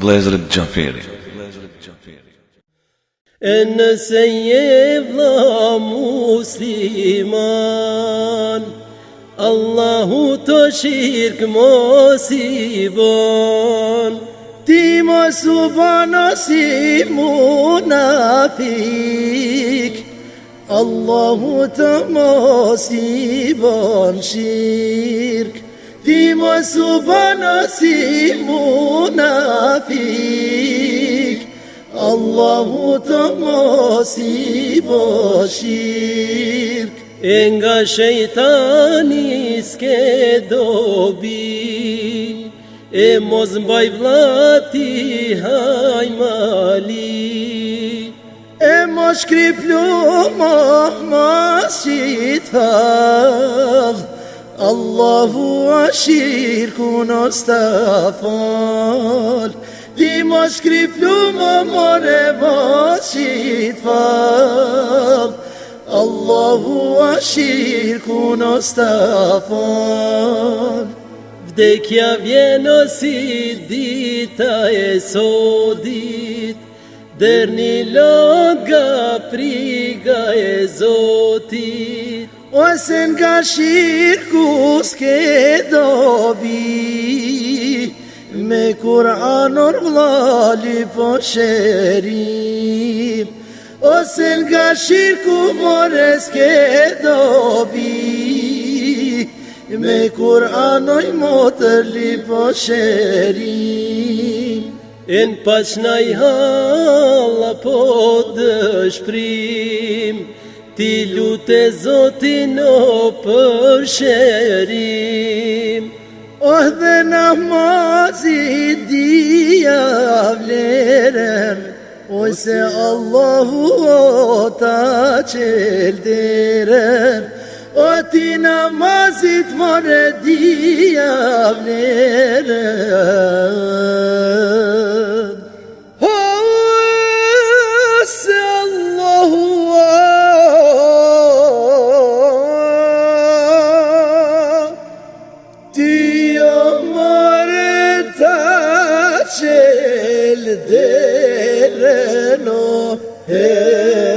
Vlezrit Gjaferi E nëse je vla musliman Allahu të shirkë mos i Ti mos u bono munafik Allahu të mos i shir E suba munafik Allahu të mësi bë shirk E nga shetani s'ke dobi E më zëmbaj vlati haj mali E më shkriplu mëhë mështë qitë Allahu ashir ku nës të fal Ti më shkriplu më more më qit fal Allahu ashir ku nës të Vdekja vjeno si dita e sodit Dër loga priga e zotit O se nga shirku s'ke dobi Me Kur'an or vlali po shërim O se nga shirku more dobi Me Kur'an oj motër li po shërim En pas na i hala po po dëshprim Ti lute Zotin o për shërim Oh dhe namazi dhja vlerën Oysa Allahu o ta çeldirer O ti namazit var ediyavlerer el reno, Hey.